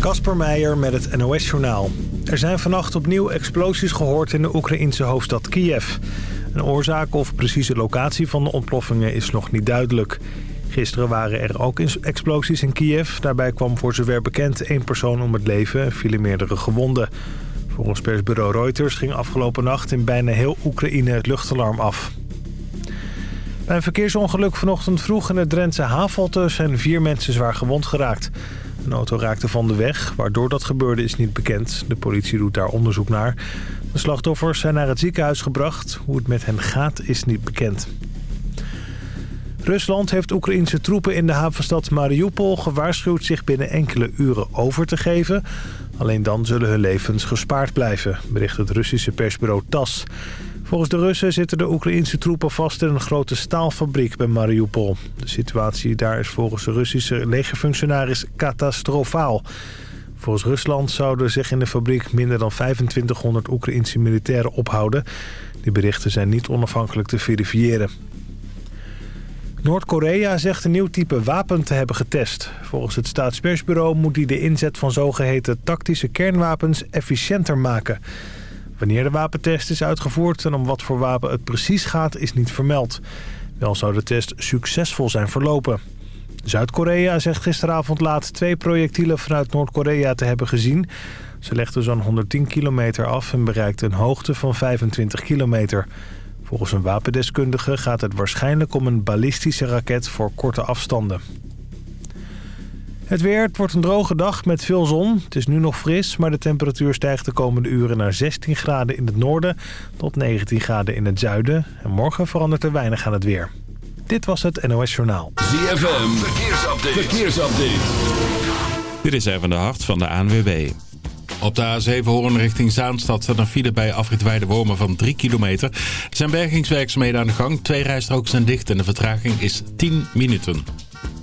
Kasper Meijer met het NOS-journaal. Er zijn vannacht opnieuw explosies gehoord in de Oekraïense hoofdstad Kiev. Een oorzaak of precieze locatie van de ontploffingen is nog niet duidelijk. Gisteren waren er ook explosies in Kiev. Daarbij kwam voor zover bekend één persoon om het leven en vielen meerdere gewonden. Volgens persbureau Reuters ging afgelopen nacht in bijna heel Oekraïne het luchtalarm af. Bij een verkeersongeluk vanochtend vroeg in het Drentse Havelte zijn vier mensen zwaar gewond geraakt. Een auto raakte van de weg. Waardoor dat gebeurde is niet bekend. De politie doet daar onderzoek naar. De slachtoffers zijn naar het ziekenhuis gebracht. Hoe het met hen gaat is niet bekend. Rusland heeft Oekraïnse troepen in de havenstad Mariupol gewaarschuwd zich binnen enkele uren over te geven. Alleen dan zullen hun levens gespaard blijven, bericht het Russische persbureau TAS. Volgens de Russen zitten de Oekraïnse troepen vast in een grote staalfabriek bij Mariupol. De situatie daar is volgens de Russische legerfunctionaris catastrofaal. Volgens Rusland zouden zich in de fabriek minder dan 2500 Oekraïnse militairen ophouden. Die berichten zijn niet onafhankelijk te verifiëren. Noord-Korea zegt een nieuw type wapen te hebben getest. Volgens het staatspersbureau moet die de inzet van zogeheten tactische kernwapens efficiënter maken. Wanneer de wapentest is uitgevoerd en om wat voor wapen het precies gaat is niet vermeld. Wel zou de test succesvol zijn verlopen. Zuid-Korea zegt gisteravond laat twee projectielen vanuit Noord-Korea te hebben gezien. Ze legden zo'n 110 kilometer af en bereikten een hoogte van 25 kilometer. Volgens een wapendeskundige gaat het waarschijnlijk om een ballistische raket voor korte afstanden. Het weer, het wordt een droge dag met veel zon. Het is nu nog fris, maar de temperatuur stijgt de komende uren naar 16 graden in het noorden tot 19 graden in het zuiden. En morgen verandert er weinig aan het weer. Dit was het NOS Journaal. ZFM, verkeersupdate. verkeersupdate. Dit is even de hart van de ANWB. Op de A7 Hoorn richting Zaanstad staat een file bij afrit Wormen van 3 kilometer. Er zijn bergingswerkzaamheden aan de gang. Twee rijstroken zijn dicht en de vertraging is 10 minuten.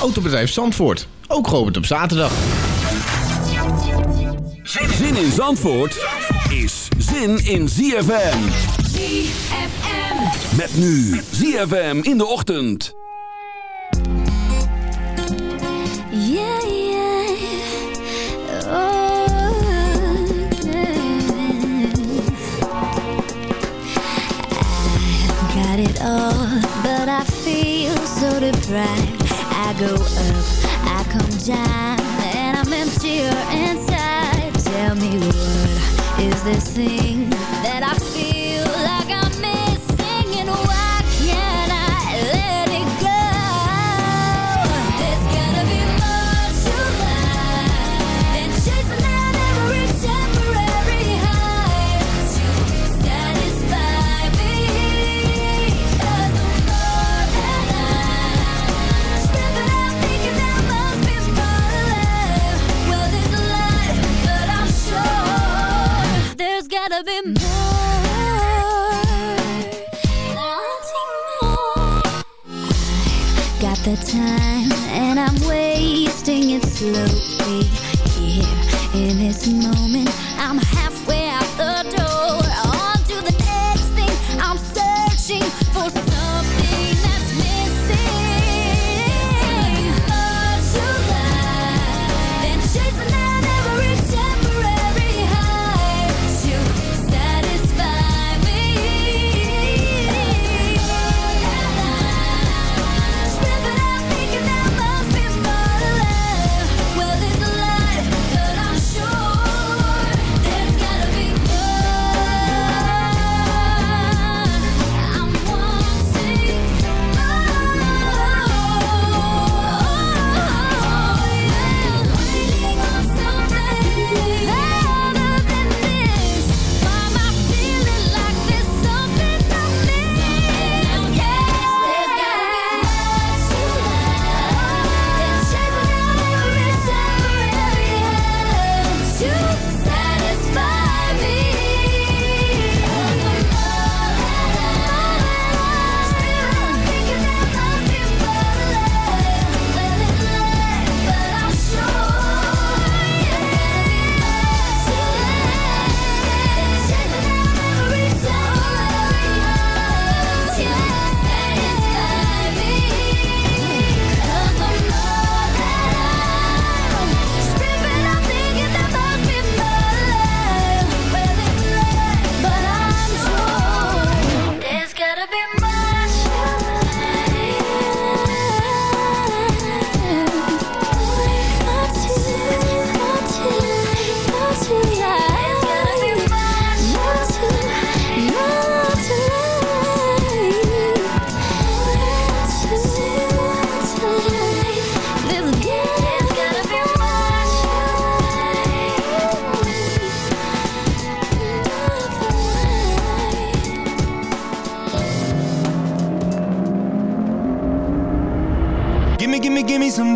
Autobedrijf Zandvoort, ook geopend op zaterdag. Zin in Zandvoort is zin in ZFM. ZFM. Met nu ZFM in de ochtend. Yeah, yeah. Oh, I've got it all, but I feel so deprived. Go up, I come down, and I'm emptier inside. Tell me what is this thing that I the time and I'm wasting it slowly Here in this moment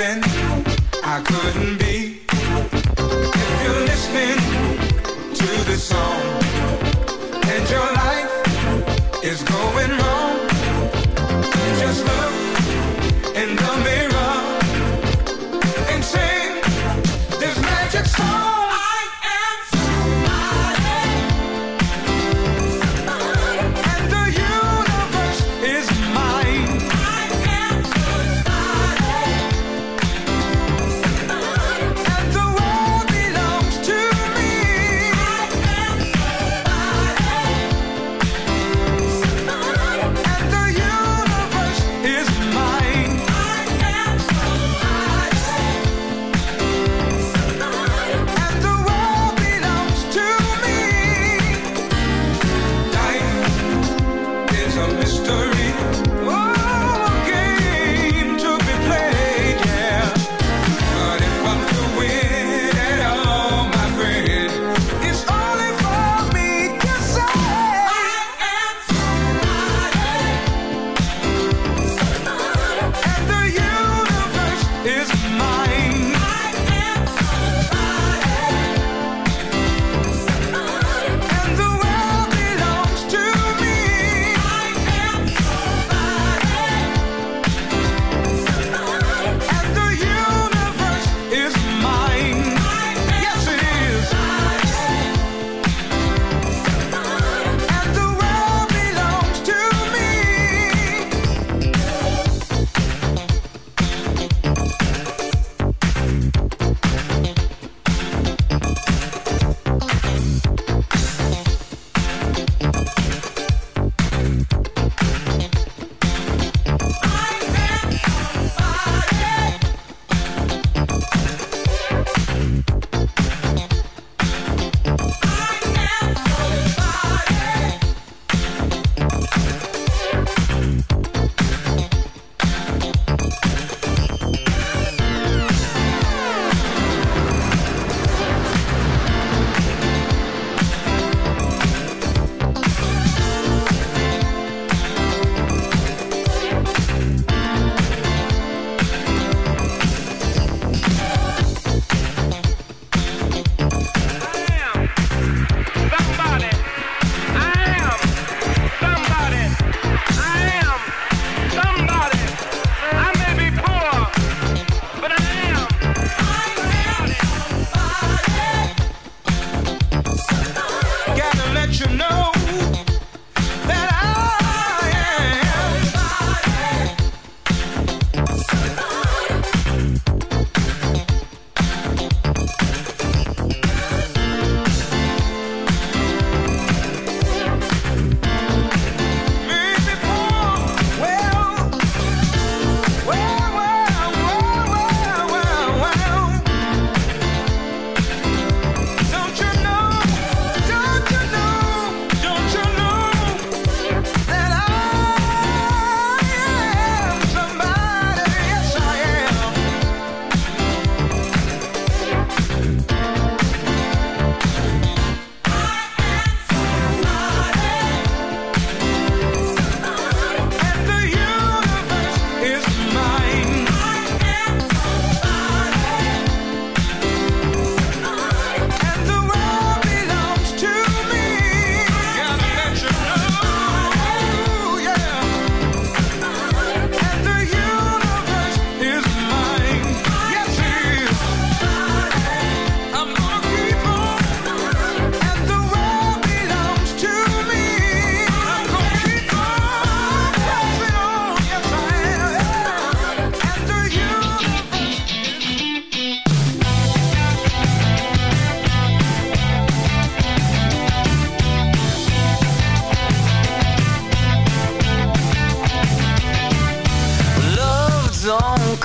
happen.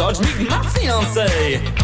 Dodge, meet my fiance.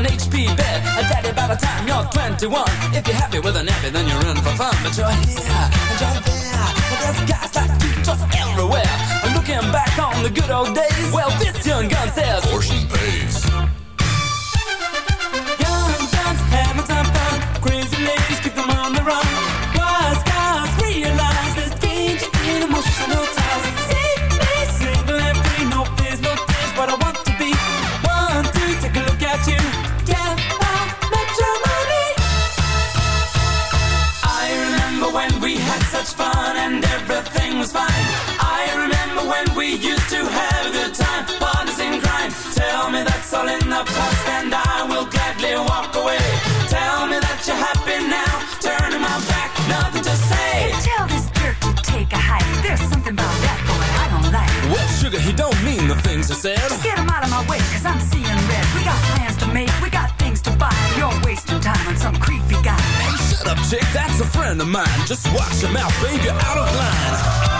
An HP bed. A daddy by the time you're 21. If you're happy with a nappy, then you're in for fun. But you're here and you're there. But there's guys like you just everywhere. And looking back on the good old days, well, this young gun says, Portion pays. That's all in the past and I will gladly walk away. Tell me that you're happy now, turning my back, nothing to say. Tell this jerk to take a hike. There's something about that boy I don't like. Well, sugar, he don't mean the things he said. Just get him out of my way, cause I'm seeing red. We got plans to make, we got things to buy. You're wasting time on some creepy guy. Hey, shut up, chick, that's a friend of mine. Just watch your mouth, babe, you're out of line.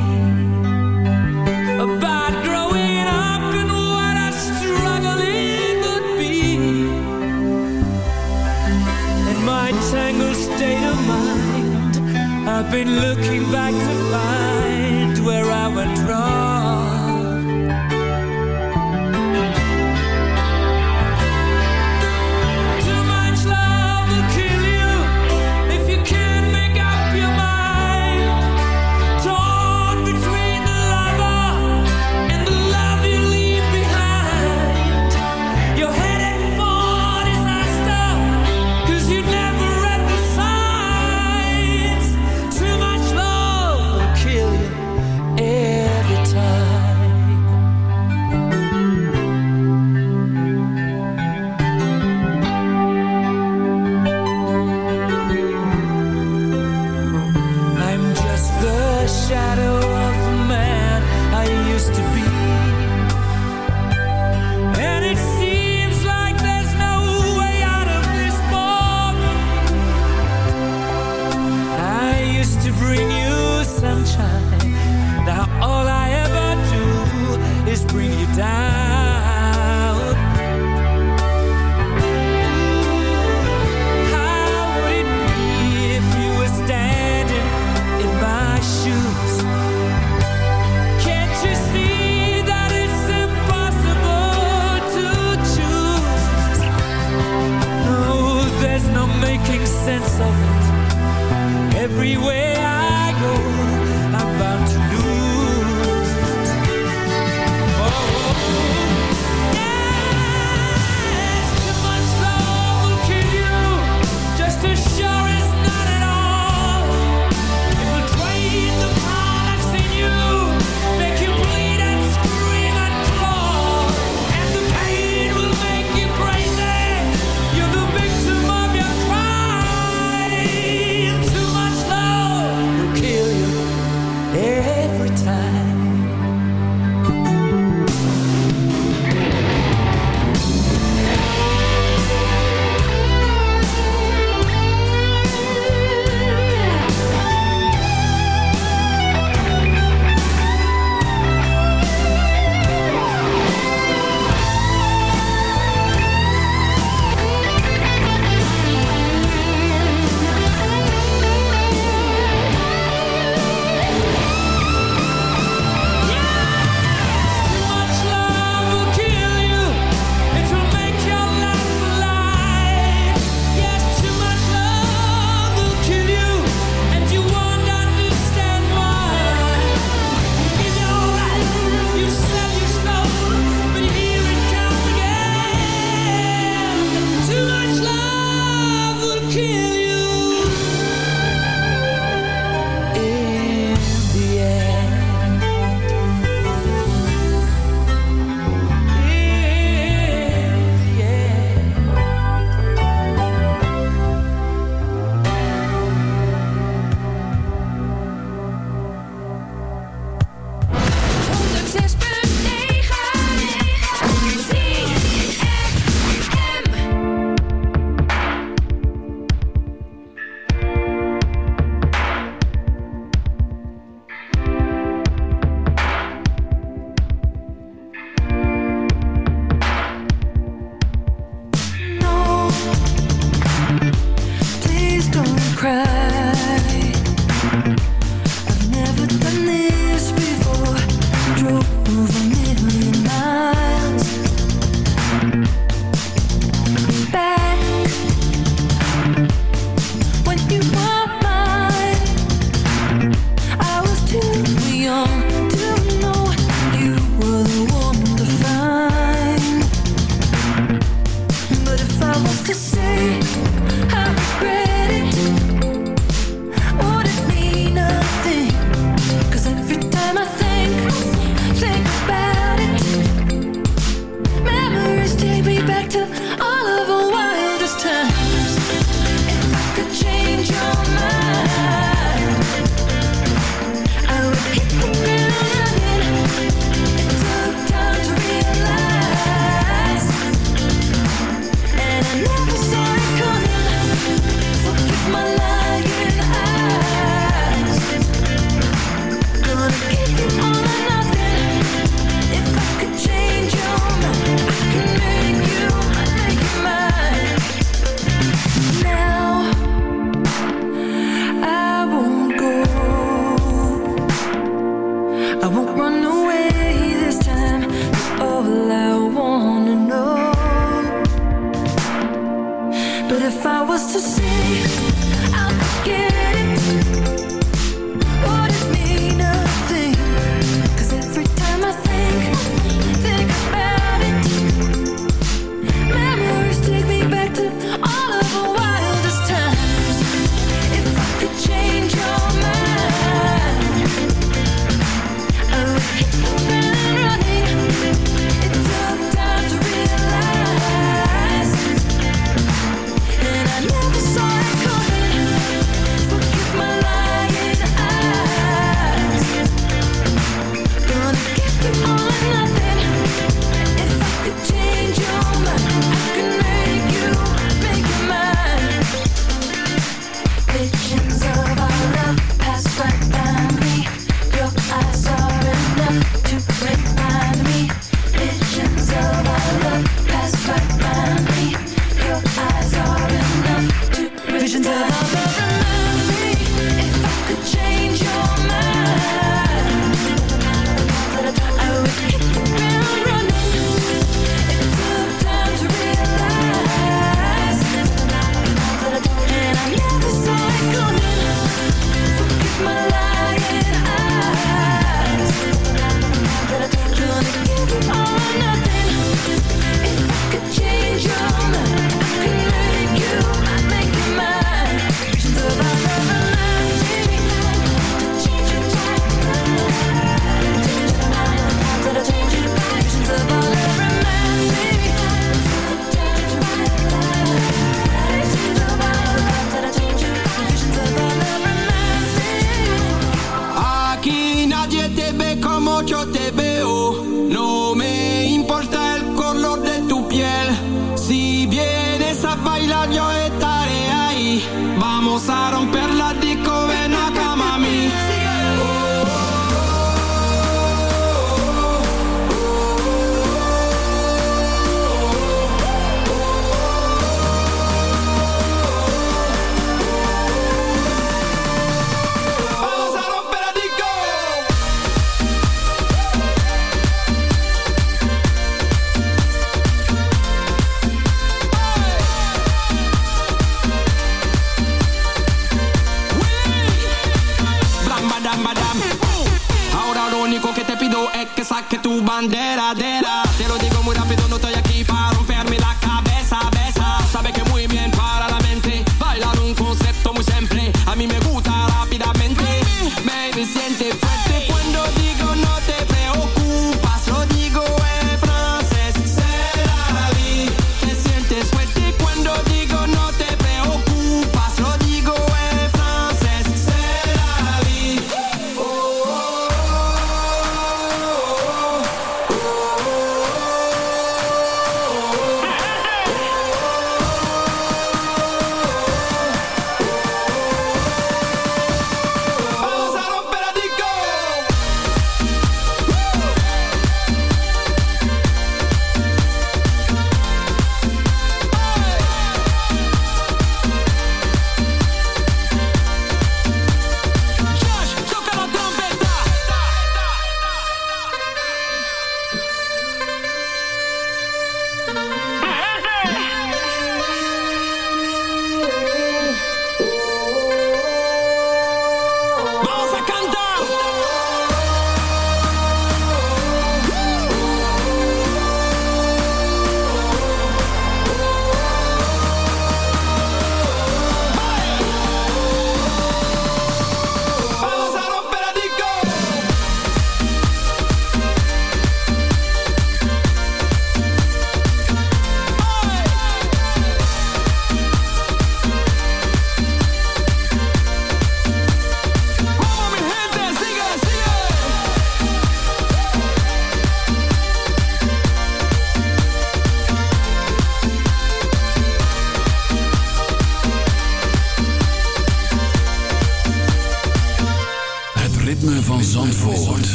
been looking back to find where I went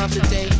of the day.